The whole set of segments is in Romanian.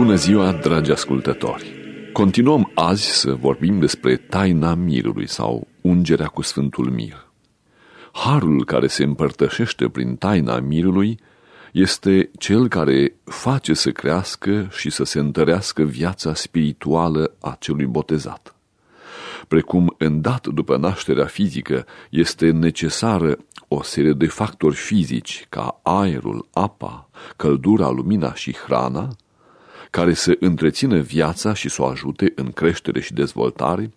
Bună ziua, dragi ascultători! Continuăm azi să vorbim despre taina mirului sau ungerea cu Sfântul Mir. Harul care se împărtășește prin taina mirului este cel care face să crească și să se întărească viața spirituală a celui botezat. Precum îndat după nașterea fizică este necesară o serie de factori fizici ca aerul, apa, căldura, lumina și hrana, care să întrețină viața și să o ajute în creștere și dezvoltare,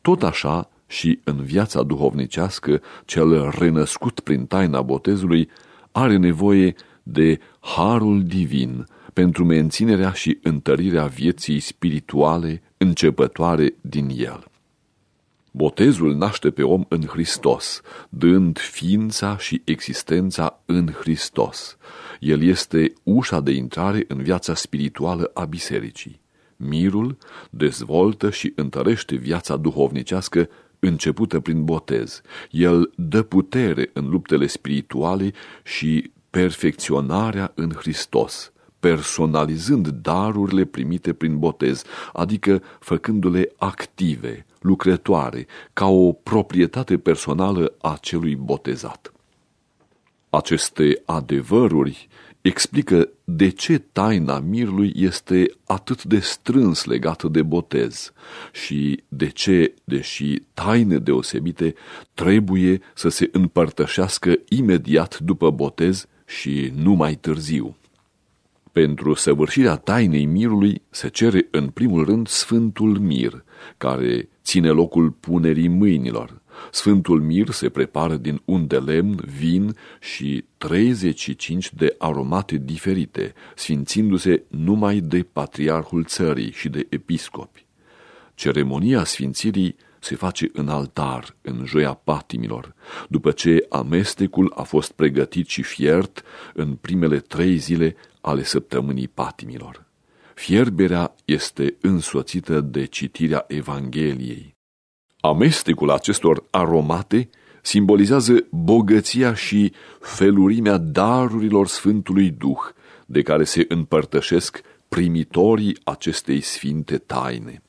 tot așa și în viața duhovnicească, cel renăscut prin taina botezului are nevoie de harul divin pentru menținerea și întărirea vieții spirituale începătoare din el. Botezul naște pe om în Hristos, dând ființa și existența în Hristos. El este ușa de intrare în viața spirituală a bisericii. Mirul dezvoltă și întărește viața duhovnicească începută prin botez. El dă putere în luptele spirituale și perfecționarea în Hristos, personalizând darurile primite prin botez, adică făcându-le active, lucrătoare, ca o proprietate personală a celui botezat. Aceste adevăruri explică de ce taina mirului este atât de strâns legată de botez și de ce, deși taine deosebite, trebuie să se împărtășească imediat după botez și nu mai târziu. Pentru săvârșirea tainei mirului se cere în primul rând Sfântul Mir, care ține locul punerii mâinilor. Sfântul Mir se prepară din un de lemn, vin și 35 de aromate diferite, sfințindu-se numai de patriarhul țării și de episcopi. Ceremonia sfințirii se face în altar, în joia patimilor, după ce amestecul a fost pregătit și fiert în primele trei zile ale săptămânii patimilor. Fierberea este însoțită de citirea Evangheliei. Amestecul acestor aromate simbolizează bogăția și felurimea darurilor Sfântului Duh, de care se împărtășesc primitorii acestei sfinte taine.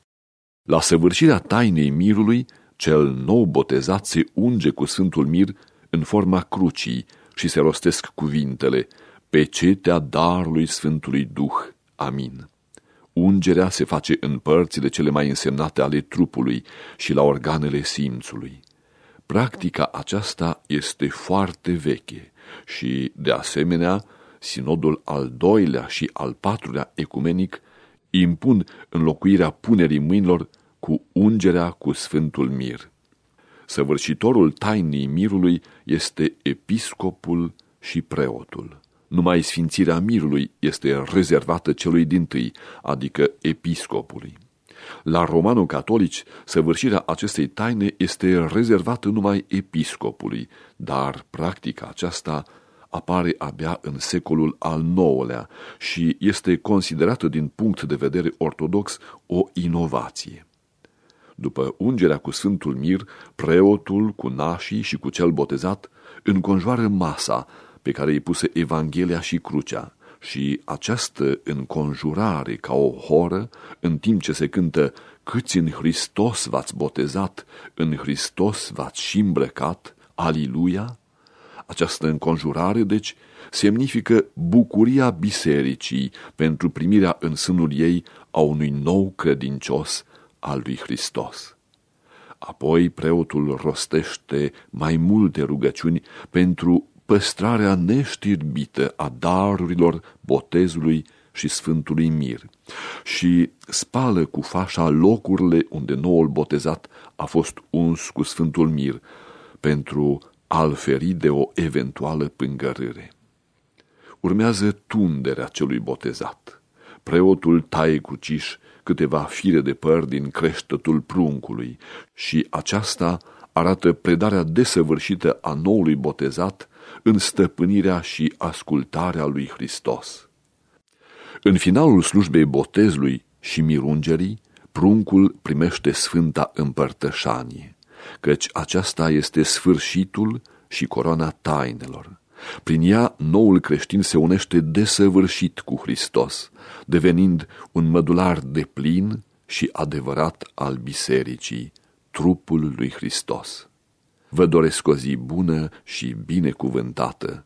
La săvârșirea tainei mirului, cel nou botezat se unge cu Sfântul Mir în forma crucii și se rostesc cuvintele, pe cetea darului Sfântului Duh. Amin. Ungerea se face în părțile cele mai însemnate ale trupului și la organele simțului. Practica aceasta este foarte veche și, de asemenea, sinodul al doilea și al patrulea ecumenic impun înlocuirea punerii mâinilor cu ungerea cu Sfântul Mir. Săvârșitorul tainii mirului este episcopul și preotul. Numai sfințirea mirului este rezervată celui din tâi, adică episcopului. La romanul catolici, săvârșirea acestei taine este rezervată numai episcopului, dar practica aceasta apare abia în secolul al IX-lea și este considerată din punct de vedere ortodox o inovație. După ungerea cu Sfântul Mir, preotul cu nașii și cu cel botezat înconjoară masa pe care îi puse Evanghelia și crucea și această înconjurare ca o horă, în timp ce se cântă Câți în Hristos v-ați botezat, în Hristos v-ați și îmbrăcat, Aliluia, această înconjurare, deci, semnifică bucuria bisericii pentru primirea în sânul ei a unui nou credincios al lui Hristos. Apoi preotul rostește mai multe rugăciuni pentru păstrarea neștirbită a darurilor botezului și Sfântului Mir și spală cu fașa locurile unde noul botezat a fost uns cu Sfântul Mir pentru a-l feri de o eventuală pângărâre. Urmează tunderea celui botezat. Preotul taie cruciș câteva fire de păr din creștătul pruncului și aceasta arată predarea desăvârșită a noului botezat în stăpânirea și ascultarea lui Hristos. În finalul slujbei botezului și mirungerii, pruncul primește sfânta împărtășanie, căci aceasta este sfârșitul și coroana tainelor. Prin ea, noul creștin se unește desăvârșit cu Hristos, devenind un mădular de plin și adevărat al bisericii, trupul lui Hristos. Vă doresc o zi bună și binecuvântată